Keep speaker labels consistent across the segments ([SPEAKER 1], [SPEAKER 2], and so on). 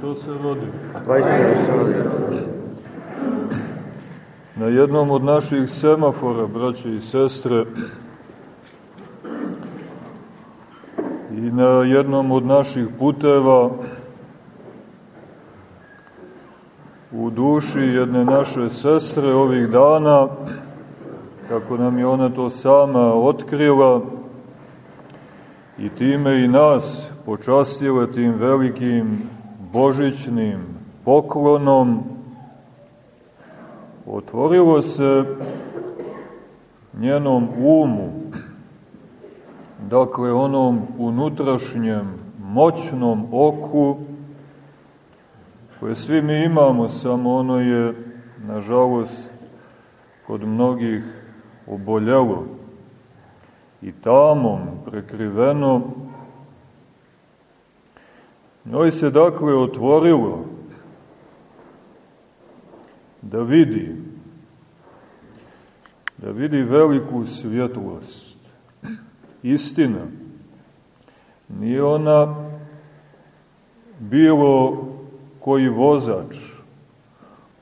[SPEAKER 1] Hristos se.
[SPEAKER 2] Vajstinu se rodio.
[SPEAKER 1] Na jednom od naših semafora, braće i sestre, i na jednom od naših puteva u duši jedne naše sestre ovih dana, kako nam je ona to sama otkrila, i time i nas počastila tim velikim božićnim poklonom, otvorilo se njenom umu, dakle onom unutrašnjem moćnom oku, koje svi mi imamo, samo ono je, nažalost, kod mnogih oboljelo i tamom prekriveno. Njoj se dakle otvorilo da vidi, da vidi veliku svjetlost. Istina, nije ona bilo koji vozač.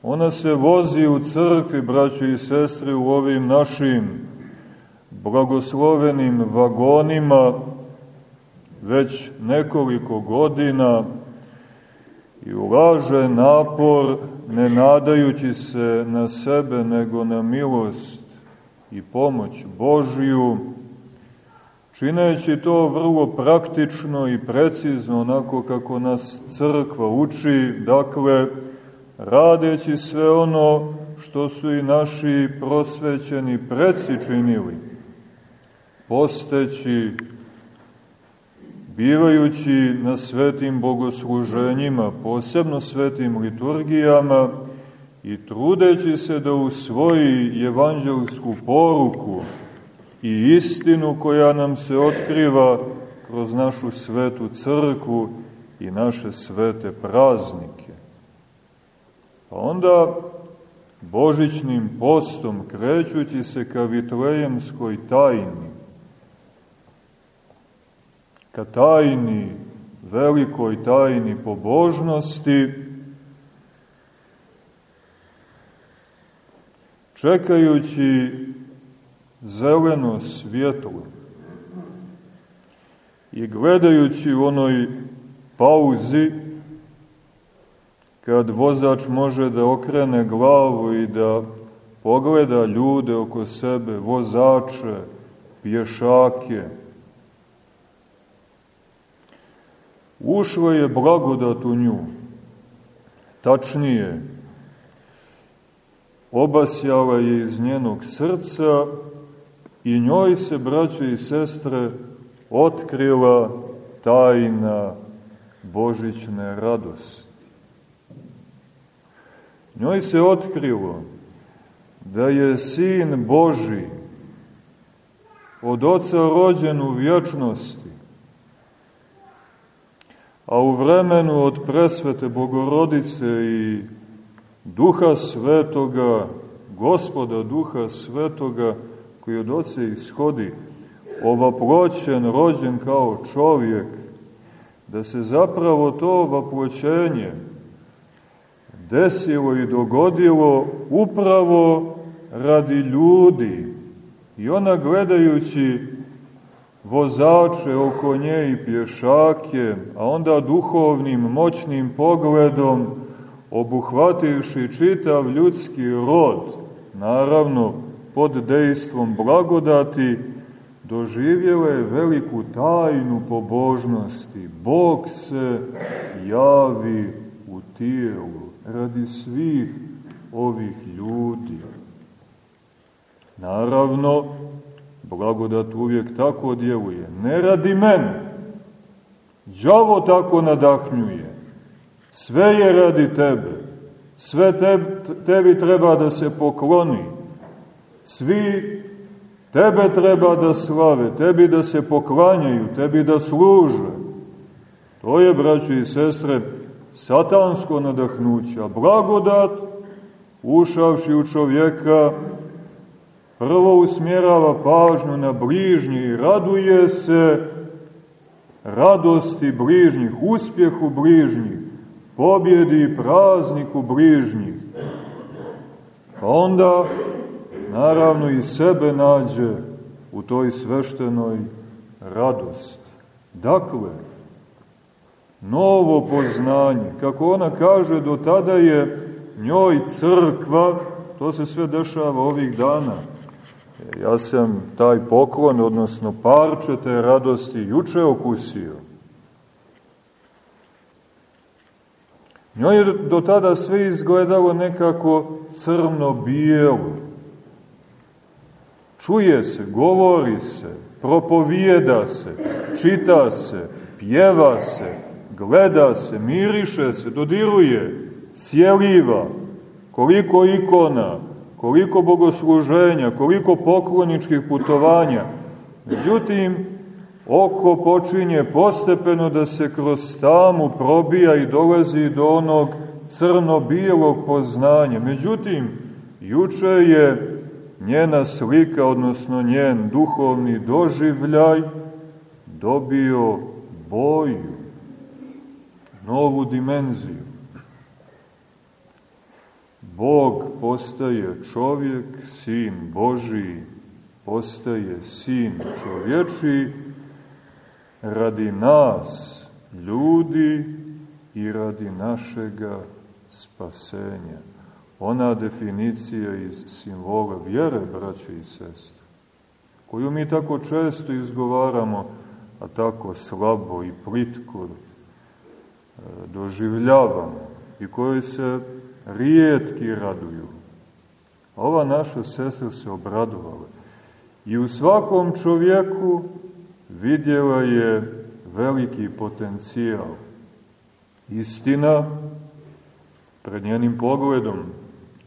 [SPEAKER 1] Ona se vozi u crkvi, braći i sestre, u ovim našim blagoslovenim vagonima već nekoliko godina i ulaže napor ne nadajući se na sebe nego na milost i pomoć Božiju, čineći to vrlo praktično i precizno, onako kako nas crkva uči, dakle, radeći sve ono što su i naši prosvećeni preci činili posteći, bivajući na svetim bogosluženjima, posebno svetim liturgijama i trudeći se da usvoji evanđelsku poruku i istinu koja nam se otkriva kroz našu svetu crkvu i naše svete praznike. Pa onda božićnim postom, krećući se ka vitlejemskoj tajni, ka tajni, velikoj tajni pobožnosti, čekajući zeleno svjetlo i gledajući u onoj pauzi kad vozač može da okrene glavu i da pogleda ljude oko sebe, vozače, pješake, Ušla je blagodat u nju, tačnije, obasjala je iz njenog srca i njoj se, braće i sestre, otkrila tajna božićne radosti. Njoj se otkrilo da je Sin Boži od Oca rođen u vječnosti, a u vremenu od presvete Bogorodice i Duha Svetoga, Gospoda Duha Svetoga, koji od Oce ishodi, ovaploćen, rođen kao čovjek, da se zapravo to ovaploćenje desilo i dogodilo upravo radi ljudi. I ona gledajući vozače oko nje i pješake, a onda duhovnim moćnim pogledom obuhvativši čitav ljudski rod, naravno pod dejstvom blagodati, doživjele veliku tajnu pobožnosti. Bog se javi u tijelu radi svih ovih ljudi. Naravno, Blagodat uvijek tako djeluje. Ne radi mene. Đavo tako nadahnjuje. Sve je radi tebe. Sve te, tebi treba da se pokloni. Svi tebe treba da slave, tebi da se poklanjaju, tebi da služe. To je, braći i sestre, satansko nadahnuće. A blagodat, ušavši u čovjeka, prvo usmjerava pažnju na bližnji i raduje se radosti bližnjih, uspjehu bližnjih, pobjedi prazniku bližnjih. Pa onda, naravno, i sebe nađe u toj sveštenoj radosti. Dakle, novo poznanje, kako ona kaže, do tada je njoj crkva, to se sve dešava ovih dana. Ja sam taj poklon, odnosno parče te radosti, juče okusio. Njoj je do tada sve izgledalo nekako crno-bijelo. Čuje se, govori se, propovijeda se, čita se, pjeva se, gleda se, miriše se, dodiruje, cijeliva, koliko ikona, koliko bogosluženja, koliko pokloničkih putovanja. Međutim, oko počinje postepeno da se kroz tamu probija i dolazi do onog crno-bijelog poznanja. Međutim, juče je njena slika, odnosno njen duhovni doživljaj, dobio boju, novu dimenziju. Bog postaje čovjek, sin Božiji postaje sin čovječi radi nas, ljudi i radi našega spasenja. Ona definicija iz simbola vjere, braće i sestre, koju mi tako često izgovaramo, a tako slabo i plitko e, doživljavamo i kojoj se rijetki raduju. Ova naša sestra se obradovala i u svakom čovjeku vidjela je veliki potencijal. Istina, pred njenim pogledom,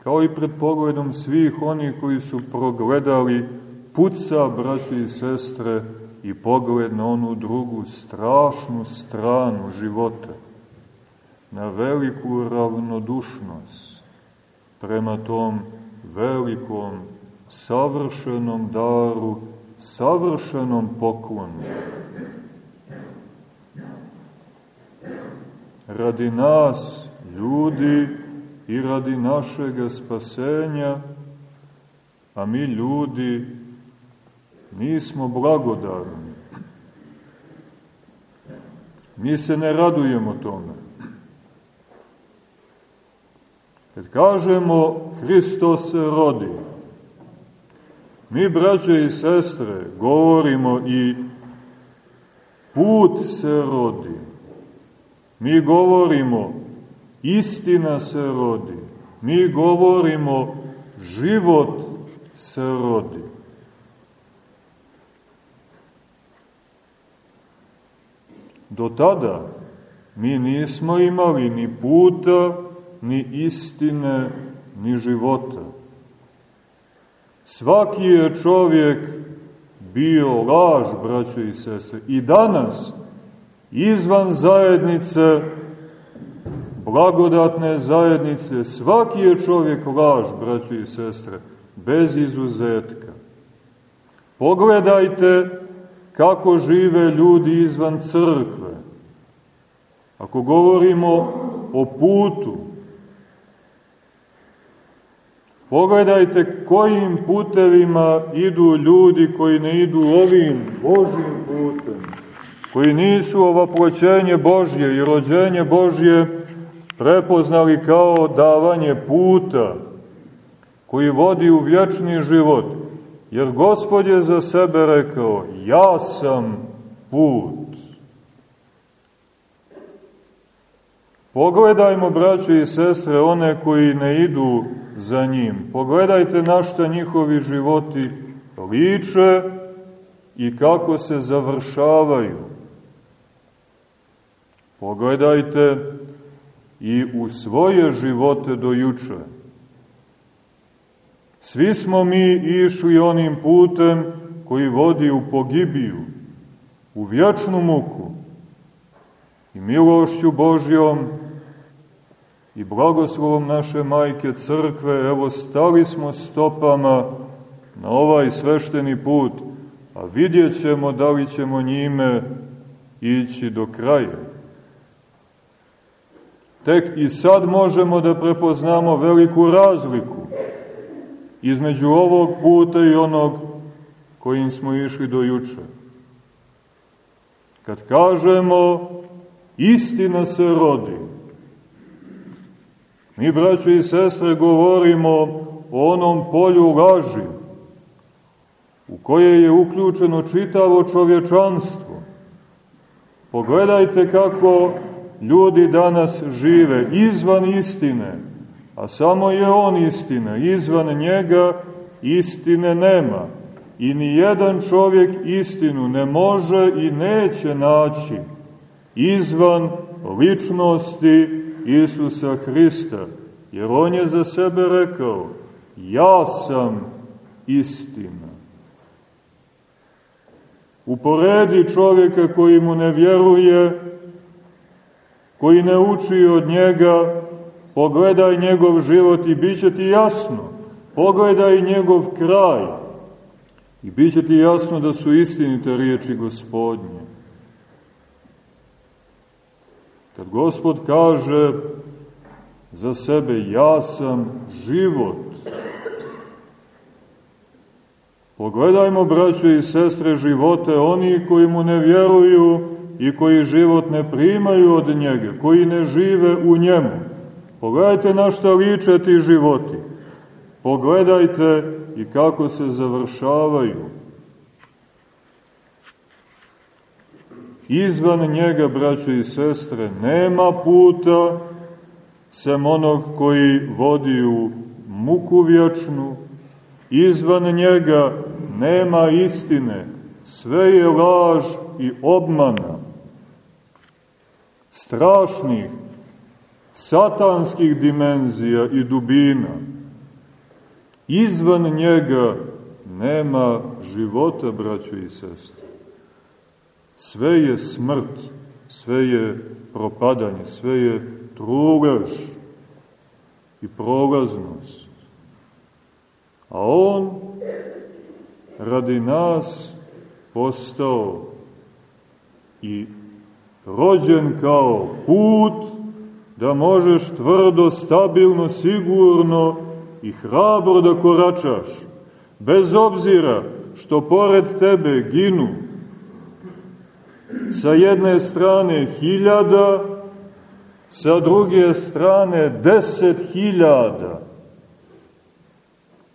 [SPEAKER 1] kao i pred pogledom svih onih koji su progledali puca, braći i sestre, i pogled na onu drugu strašnu stranu života na veliku ravnodušnost prema tom velikom, savršenom daru, savršenom poklonu. Radi nas, ljudi, i radi našega spasenja, a mi ljudi nismo blagodarni. Mi se ne radujemo tome. Kad kažemo Hristos se rodi, mi, braće i sestre, govorimo i put se rodi. Mi govorimo istina se rodi. Mi govorimo život se rodi. Do tada mi nismo imali ni puta, ni istine, ni života. Svaki je čovjek bio laž, braćo i sese, i danas, izvan zajednice, blagodatne zajednice, svaki je čovjek laž, braćo i sestre, bez izuzetka. Pogledajte kako žive ljudi izvan crkve. Ako govorimo o putu, Pogledajte kojim putevima idu ljudi koji ne idu ovim Božim putem, koji nisu ovoploćenje Božje i rođenje Božje prepoznali kao davanje puta koji vodi u vječni život, jer Gospod je za sebe rekao, ja sam put. Pogledajmo, braćo i sestre, one koji ne idu za njim. Pogledajte na šta njihovi životi liče i kako se završavaju. Pogledajte i u svoje živote do juče. Svi smo mi išli onim putem koji vodi u pogibiju, u vječnu muku i milošću Božjom i blagoslovom naše majke crkve, evo stali smo stopama na ovaj svešteni put, a vidjet ćemo da li ćemo njime ići do kraja. Tek i sad možemo da prepoznamo veliku razliku između ovog puta i onog kojim smo išli do juče. Kad kažemo istina se rodi, mi, braćo i sestre, govorimo o onom polju laži, u koje je uključeno čitavo čovječanstvo. Pogledajte kako ljudi danas žive izvan istine, a samo je on istina, izvan njega istine nema. I ni jedan čovjek istinu ne može i neće naći izvan ličnosti Isusa Hrista, jer on je za sebe rekao, ja sam istina. Uporedi čovjeka koji mu ne vjeruje, koji ne uči od njega, pogledaj njegov život i bit ti jasno. Pogledaj njegov kraj i bit ti jasno da su istinite riječi gospodnje. Kad gospod kaže za sebe ja sam život, Pogledajmo, braćo i sestre, živote oni koji mu ne vjeruju i koji život ne primaju od njega, koji ne žive u njemu. Pogledajte na šta liče ti životi. Pogledajte i kako se završavaju. Izvan njega, braćo i sestre, nema puta sem onog koji vodi u muku vječnu, izvan njega nema istine, sve je laž i obmana. Strašnih, satanskih dimenzija i dubina. Izvan njega nema života, braćo i sestre. Sve je smrt, sve je propadanje, sve je trulež i prolaznost. A on radi nas postao i rođen kao put da možeš tvrdo, stabilno, sigurno i hrabro da koračaš, bez obzira što pored tebe ginu sa jedne strane hiljada, sa druge strane deset hiljada.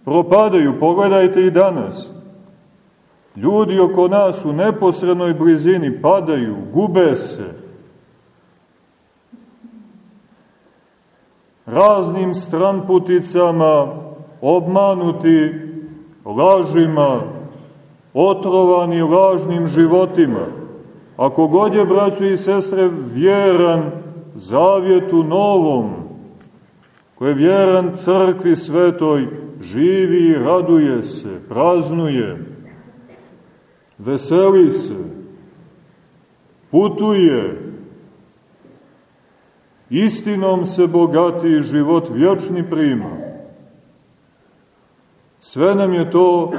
[SPEAKER 1] Propadaju, pogledajte i danas. Ljudi oko nas u neposrednoj blizini padaju, gube se. Raznim stranputicama, obmanuti lažima, otrovani lažnim životima. Ako god je, braćo i sestre, vjeran zavjetu novom, ko je vjeran crkvi svetoj, živi i raduje se, praznuje, veseli se, putuje, istinom se bogati život vječni prima. Sve nam je to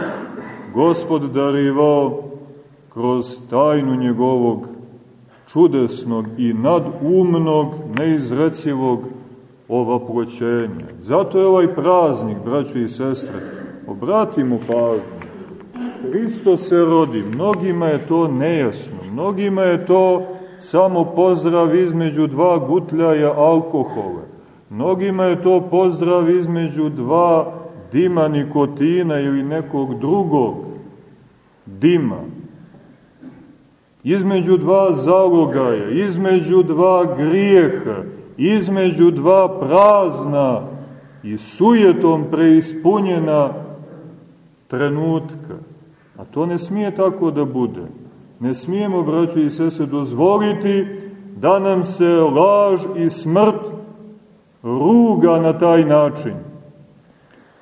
[SPEAKER 1] Gospod darivao kroz tajnu njegovog čudesnog i nadumnog, neizrecivog ovaploćenja. Zato je ovaj praznik, braćo i sestre, obratimo pažnju. Hristo se rodi, mnogima je to nejasno, mnogima je to samo pozdrav između dva gutljaja alkohola, mnogima je to pozdrav između dva dima nikotina ili nekog drugog dima, između dva zalogaja, između dva grijeha, između dva prazna i sujetom preispunjena trenutka. A to ne smije tako da bude. Ne smijemo, braćo i sese, dozvoliti da nam se laž i smrt ruga na taj način.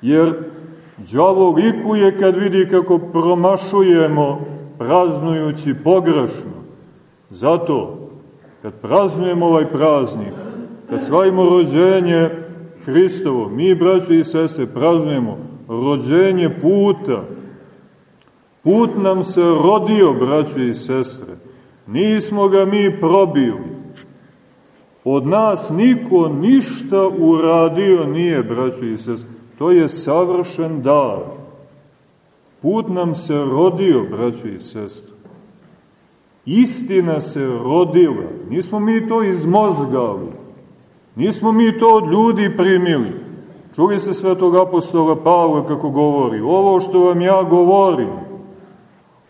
[SPEAKER 1] Jer đavo likuje kad vidi kako promašujemo praznujući pogrešno. Zato, kad praznujemo ovaj praznik, kad slavimo rođenje Hristovo, mi, braćo i sestre, praznujemo rođenje puta, Put nam se rodio, braće i sestre. Nismo ga mi probili. Od nas niko ništa uradio nije, braćo i sest. To je savršen dar. Put nam se rodio, braćo i sest. Istina se rodila. Nismo mi to izmozgali. Nismo mi to od ljudi primili. Čuli se svetog apostola Pavla kako govori. Ovo što vam ja govorim,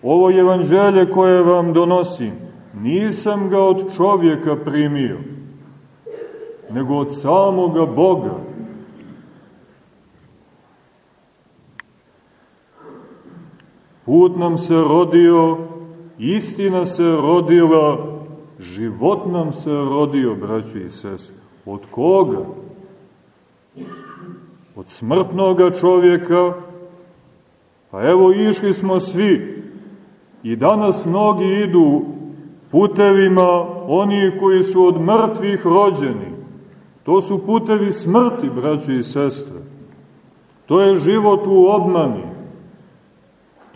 [SPEAKER 1] ovo evanđelje koje vam donosim, nisam ga od čovjeka primio, nego od samoga Boga. Put nam se rodio, istina se rodila, život nam se rodio, braći i sestre. Od koga? Od smrtnoga čovjeka, pa evo išli smo svi i danas mnogi idu putevima oni koji su od mrtvih rođeni. To su putevi smrti, braći i sestre. To je život u obmani.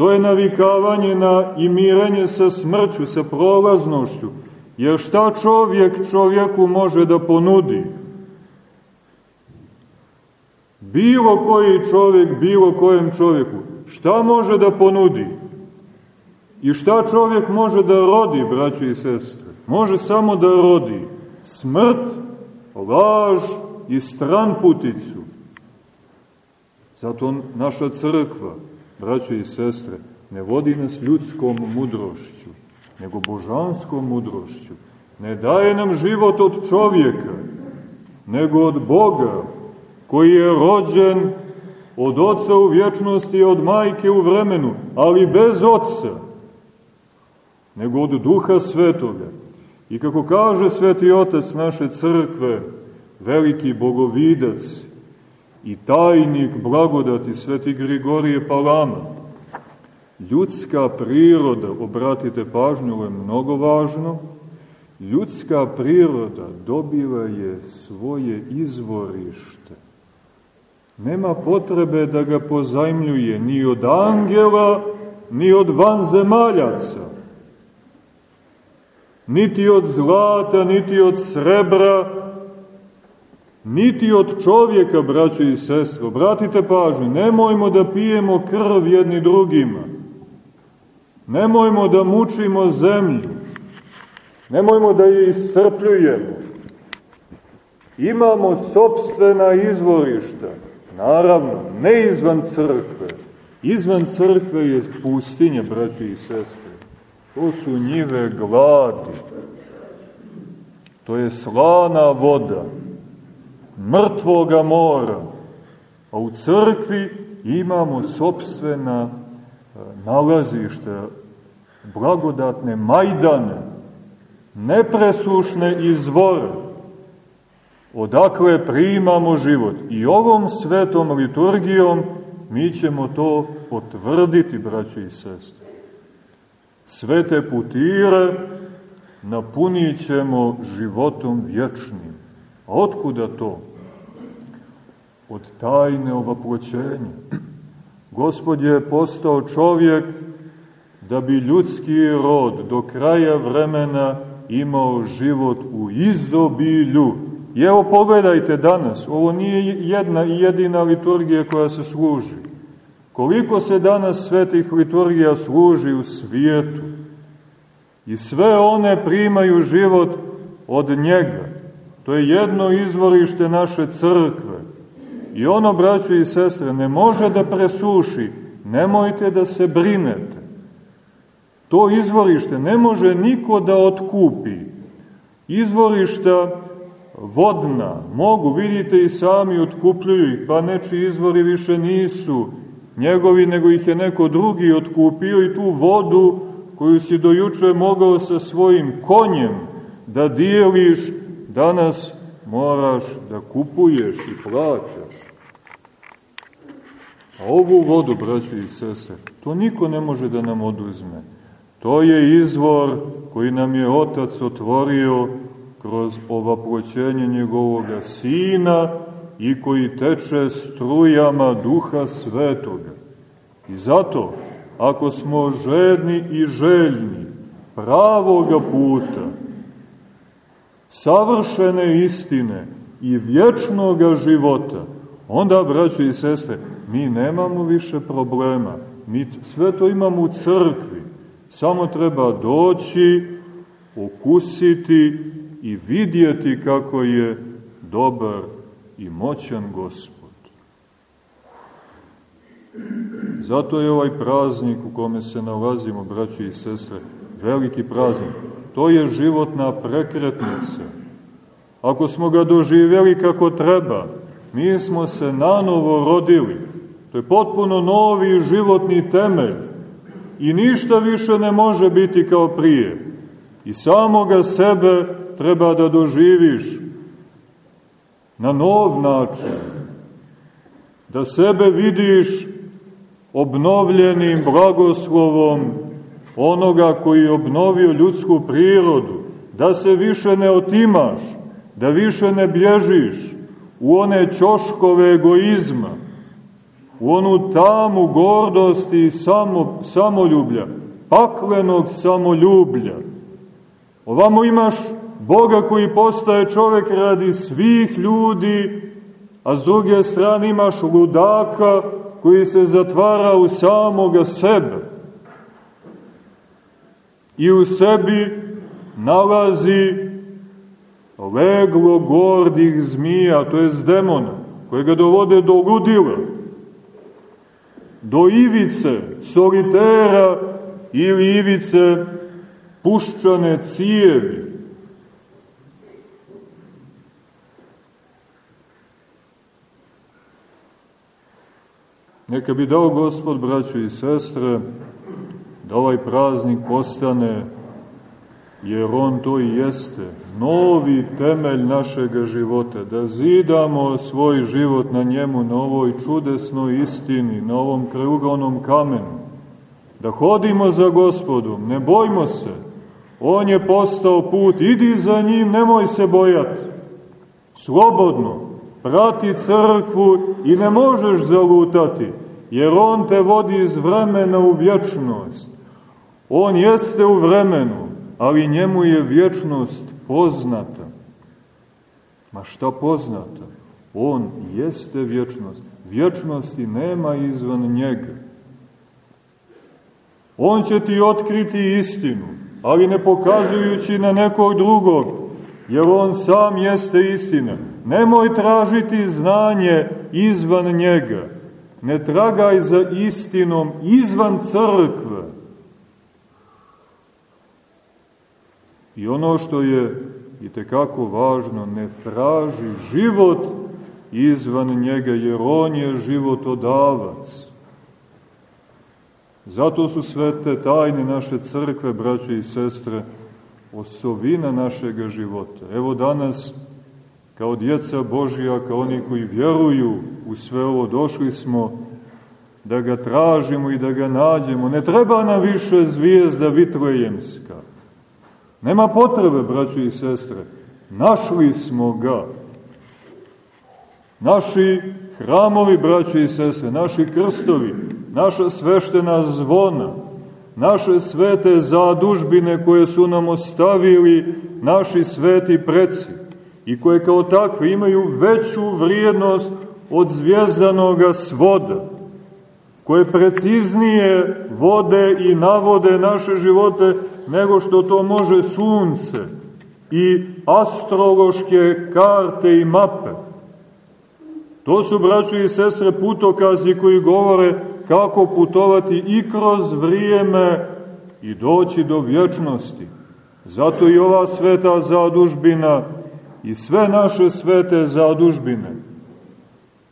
[SPEAKER 1] To je navikavanje na imiranje sa smrću, sa prolaznošću. Jer šta čovjek čovjeku može da ponudi? Bilo koji čovjek, bilo kojem čovjeku, šta može da ponudi? I šta čovjek može da rodi, braći i sestre? Može samo da rodi smrt, laž i stran puticu. Zato naša crkva, braći i sestre, ne vodi nas ljudskom mudrošću, nego božanskom mudrošću. Ne daje nam život od čovjeka, nego od Boga, koji je rođen od oca u vječnosti i od majke u vremenu, ali bez oca, nego od duha svetoga. I kako kaže sveti otac naše crkve, veliki bogovidac i tajnik blagodati sveti Grigorije Palama, ljudska priroda, obratite pažnju, ovo je mnogo važno, ljudska priroda dobila je svoje izvorište. Nema potrebe da ga pozajmljuje ni od angela, ni od vanzemaljaca. Niti od zlata, niti od srebra, niti od čovjeka, braćo i sestro. Obratite pažnju, nemojmo da pijemo krv jedni drugima. Nemojmo da mučimo zemlju. Nemojmo da je iscrpljujemo. Imamo sobstvena izvorišta. Naravno, ne izvan crkve. Izvan crkve je pustinja, braći i sestre. To su njive gladi. To je slana voda, mrtvoga mora. A u crkvi imamo sobstvena e, nalazište, blagodatne majdane, nepresušne izvore odakle primamo život. I ovom svetom liturgijom mi ćemo to potvrditi, braće i sestre. Svete putire napunit ćemo životom vječnim. A otkuda to? Od tajne ovaploćenja. Gospod je postao čovjek da bi ljudski rod do kraja vremena imao život u izobilju, I evo pogledajte danas, ovo nije jedna i jedina liturgija koja se služi. Koliko se danas svetih liturgija služi u svijetu i sve one primaju život od njega. To je jedno izvorište naše crkve. I ono, braćo i sestre, ne može da presuši, nemojte da se brinete. To izvorište ne može niko da otkupi. Izvorišta vodna, mogu, vidite i sami otkupljuju ih, pa neči izvori više nisu njegovi, nego ih je neko drugi otkupio i tu vodu koju si dojuče mogao sa svojim konjem da dijeliš, danas moraš da kupuješ i plaćaš. A ovu vodu, braći i sestre, to niko ne može da nam oduzme. To je izvor koji nam je Otac otvorio kroz ovaploćenje njegovoga Sina i koji teče strujama Duha Svetoga. I zato, ako smo žedni i željni pravoga puta, savršene istine i vječnoga života, onda, braćo i sestre, mi nemamo više problema. Mi sve to imamo u crkvi. Samo treba doći, okusiti i vidjeti kako je dobar i moćan gospod. Zato je ovaj praznik u kome se nalazimo, braći i sestre, veliki praznik. To je životna prekretnica. Ako smo ga doživjeli kako treba, mi smo se nanovo rodili. To je potpuno novi životni temelj. I ništa više ne može biti kao prije. I samoga sebe treba da doživiš na nov način. Da sebe vidiš obnovljenim blagoslovom onoga koji je obnovio ljudsku prirodu, da se više ne otimaš, da više ne bježiš u one čoškove egoizma, u onu tamu gordosti i samo, samoljublja, paklenog samoljublja. Ovamo imaš Boga koji postaje čovek radi svih ljudi, a s druge strane imaš ludaka koji se zatvara u samoga sebe i u sebi nalazi leglo gordih zmija, to je demona, koje ga dovode do ludila, do ivice solitera ili ivice puščane cijevi. Neka bi dao Gospod, braćo i sestre, da ovaj praznik postane, jer on to i jeste, novi temelj našega života, da zidamo svoj život na njemu, na ovoj čudesnoj istini, na ovom kreugonom kamenu, da hodimo za Gospodom, ne bojmo se, On je postao put, idi za njim, nemoj se bojati, slobodno, prati crkvu i ne možeš zalutati, jer On te vodi iz vremena u vječnost. On jeste u vremenu, ali njemu je vječnost poznata. Ma šta poznata? On jeste vječnost. Vječnosti nema izvan njega. On će ti otkriti istinu, ali ne pokazujući na nekog drugog, jer on sam jeste istina. Nemoj tražiti znanje izvan njega. Ne tragaj za istinom izvan crkve. I ono što je i tekako važno, ne traži život izvan njega, jer on je životodavac. Zato su sve te tajne naše crkve, braće i sestre, osovina našega života. Evo danas, kao djeca Božija, kao oni koji vjeruju u sve ovo, došli smo da ga tražimo i da ga nađemo. Ne treba nam više zvijezda vitrojemska. Nema potrebe, braćo i sestre. Našli smo ga. Naši hramovi, braćo i sestre, naši krstovi, naša sveštena zvona, naše svete zadužbine koje su nam ostavili naši sveti preci i koje kao takve imaju veću vrijednost od zvijezdanoga svoda, koje preciznije vode i navode naše živote nego što to može sunce i astrološke karte i mape. To su, braćo i sestre, putokazi koji govore kako putovati i kroz vrijeme i doći do vječnosti. Zato i ova sveta zadužbina i sve naše svete zadužbine,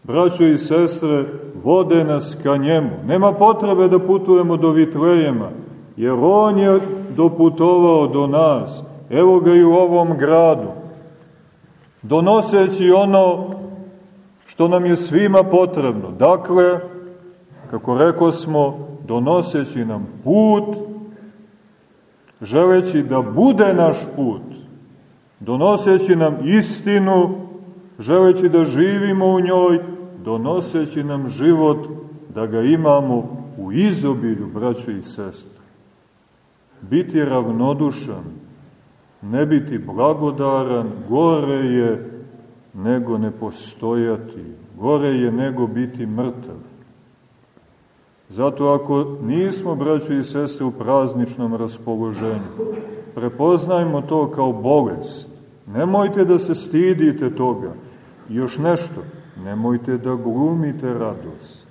[SPEAKER 1] braćo i sestre, vode nas ka njemu. Nema potrebe da putujemo do Vitlejema, jer on je doputovao do nas. Evo ga i u ovom gradu. Donoseći ono što nam je svima potrebno. Dakle, kako reko smo, donoseći nam put, želeći da bude naš put, donoseći nam istinu, želeći da živimo u njoj, donoseći nam život, da ga imamo u izobilju, braćo i sestre. Biti ravnodušan, Ne biti blagodaran, gore je nego ne postojati, gore je nego biti mrtav. Zato ako nismo, braćo i sestre, u prazničnom raspoloženju, prepoznajmo to kao bolest. Nemojte da se stidite toga. I još nešto, nemojte da glumite radost.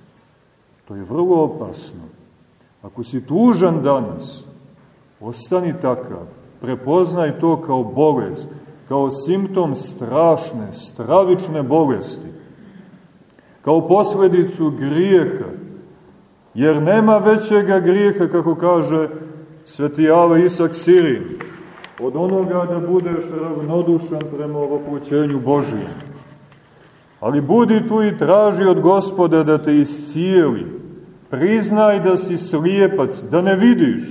[SPEAKER 1] To je vrlo opasno. Ako si tužan danas, ostani takav. Prepoznaj to kao bolest, kao simptom strašne, stravične bolesti, kao posledicu grijeha, jer nema većega grijeha, kako kaže sveti Ava Isak Sirin, od onoga da budeš ravnodušan prema ovopućenju Božijem. Ali budi tu i traži od gospoda da te iscijeli. Priznaj da si slijepac, da ne vidiš.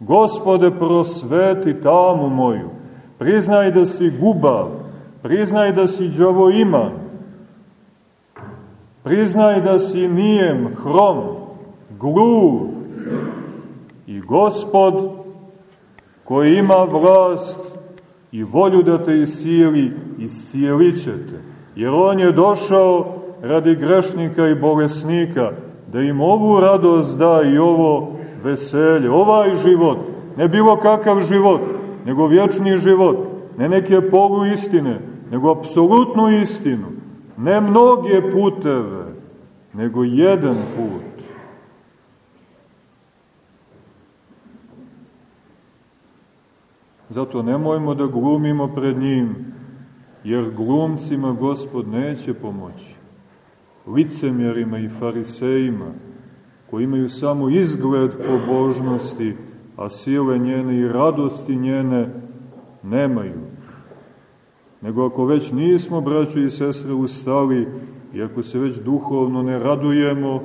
[SPEAKER 1] Gospode, prosveti tamu moju. Priznaj da si gubav. Priznaj da si džavoiman. Priznaj da si nijem, hrom, gluv. I gospod koji ima vlast i volju da te iscijeli, iscijelit će te. Jer on je došao radi grešnika i bolesnika, da im ovu radost da i ovo veselje, ovaj život, ne bilo kakav život, nego vječni život, ne neke polu istine, nego apsolutnu istinu, ne mnoge puteve, nego jedan put. Zato nemojmo da glumimo pred njim, jer glumcima gospod neće pomoći. Licemjerima i farisejima, koji imaju samo izgled pobožnosti, a sile njene i radosti njene nemaju. Nego ako već nismo, braćo i sestre, ustali, i ako se već duhovno ne radujemo,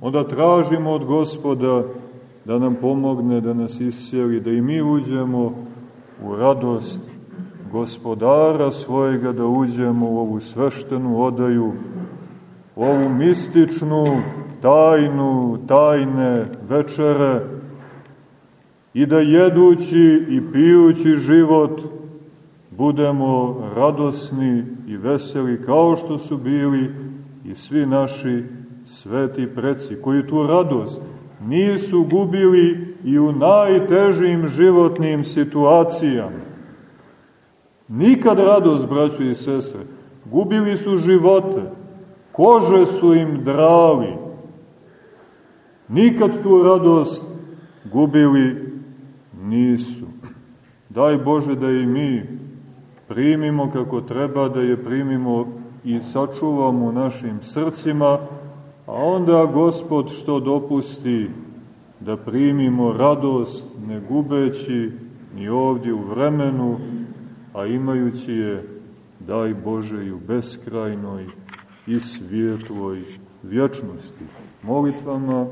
[SPEAKER 1] onda tražimo od gospoda da nam pomogne, da nas isjeli, da i mi uđemo u radost gospodara svojega, da uđemo u ovu sveštenu odaju, u ovu mističnu tajnu, tajne večere i da jedući i pijući život budemo radosni i veseli kao što su bili i svi naši sveti preci, koji tu radost nisu gubili i u najtežim životnim situacijama. Nikad radost, braćo i sestre, gubili su živote, kože su im drali, nikad tu radost gubili nisu. Daj Bože da i mi primimo kako treba, da je primimo i sačuvamo našim srcima, a onda Gospod što dopusti da primimo radost ne gubeći ni ovdje u vremenu, a imajući je, daj Bože, i u beskrajnoj i svijetloj vječnosti. Molitvama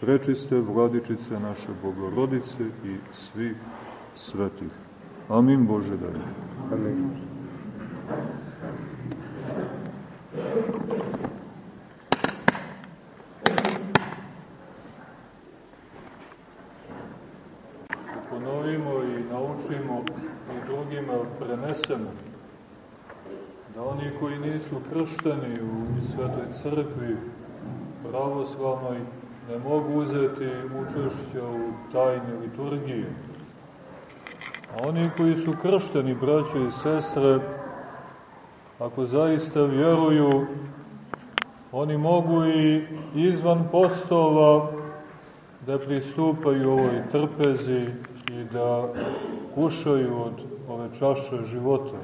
[SPEAKER 1] prečiste vladičice naše Bogorodice i svih svetih. Amin Bože daj. Amin. Ponovimo i naučimo i drugima prenesemo da oni koji nisu kršteni u Svetoj crkvi pravoslavnoj ne mogu uzeti učešće u tajni liturgije. A oni koji su kršteni, braćo i sestre, ako zaista vjeruju, oni mogu i izvan postova da pristupaju ovoj trpezi i da kušaju od ove čaše života.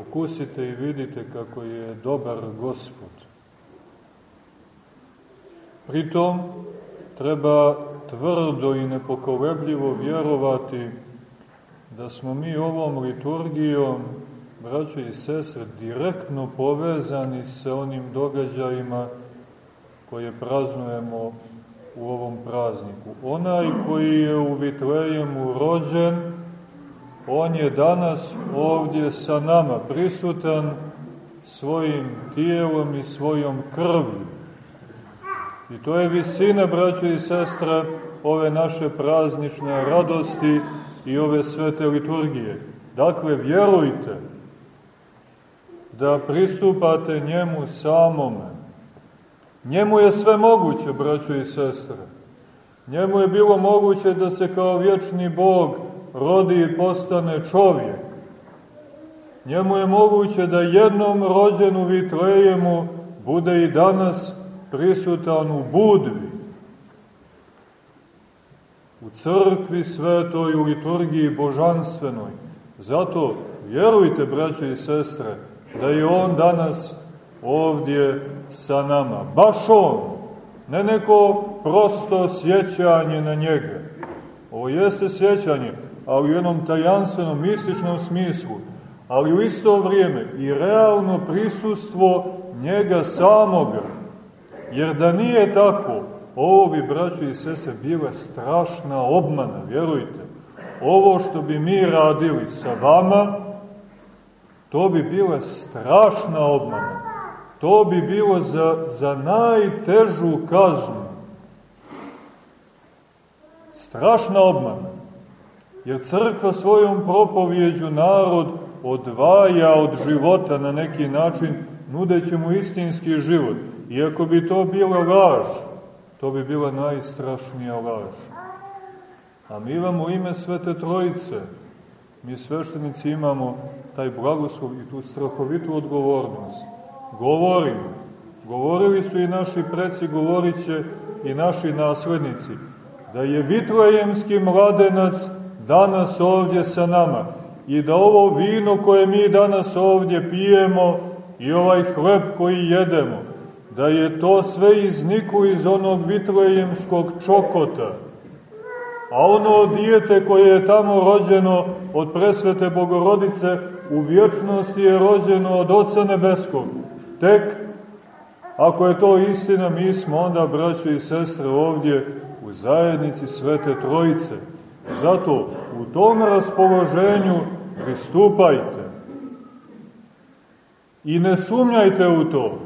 [SPEAKER 1] Okusite i vidite kako je dobar gospod. Pritom treba tvrdo i nepokolebljivo vjerovati da smo mi ovom liturgijom, braćo i sestre, direktno povezani sa onim događajima koje praznujemo u ovom prazniku. Onaj koji je u Vitlejemu rođen, on je danas ovdje sa nama, prisutan svojim tijelom i svojom krvlju. I to je visina, braćo i sestre, ove naše praznične radosti i ove svete liturgije. Dakle, vjerujte da pristupate njemu samome. Njemu je sve moguće, braćo i sestre. Njemu je bilo moguće da se kao vječni Bog rodi i postane čovjek. Njemu je moguće da jednom rođenu Vitlejemu bude i danas prisutan u budvi, u crkvi svetoj, u liturgiji božanstvenoj. Zato vjerujte, braće i sestre, da je On danas ovdje sa nama. Baš On, ne neko prosto sjećanje na njega. Ovo jeste sjećanje, ali u jednom tajanstvenom, mističnom smislu, ali u isto vrijeme i realno prisustvo njega samoga. Jer da nije tako, ovo bi, braćo i sese, bila strašna obmana, vjerujte. Ovo što bi mi radili sa vama, to bi bila strašna obmana. To bi bilo za, za najtežu kaznu. Strašna obmana. Jer crkva svojom propovjeđu narod odvaja od života na neki način, nudeći mu istinski život. Iako bi to bila laž, to bi bila najstrašnija laž. A mi imamo ime Svete Trojice. Mi sveštenici imamo taj blagoslov i tu strahovitu odgovornost. Govorimo. Govorili su i naši preci, govorit i naši naslednici. Da je vitlejemski mladenac danas ovdje sa nama i da ovo vino koje mi danas ovdje pijemo i ovaj hleb koji jedemo, da je to sve izniku iz onog vitlejemskog čokota, a ono dijete koje je tamo rođeno od presvete Bogorodice u vječnosti je rođeno od Oca Nebeskog. Tek, ako je to istina, mi smo onda, braćo i sestre, ovdje u zajednici Svete Trojice. Zato u tom raspoloženju pristupajte. I ne sumnjajte u to.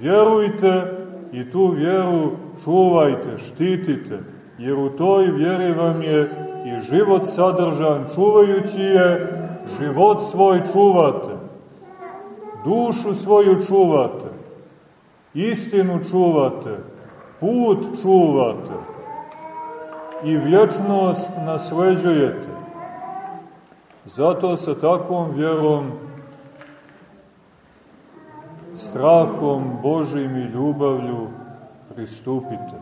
[SPEAKER 1] Vjerujte i tu vjeru čuvajte, štitite, jer u toj vjeri vam je i život sadržan, čuvajući je, život svoj čuvate, dušu svoju čuvate, istinu čuvate, put čuvate i vječnost nasleđujete. Zato sa takvom vjerom, strahom Božim i ljubavlju pristupite.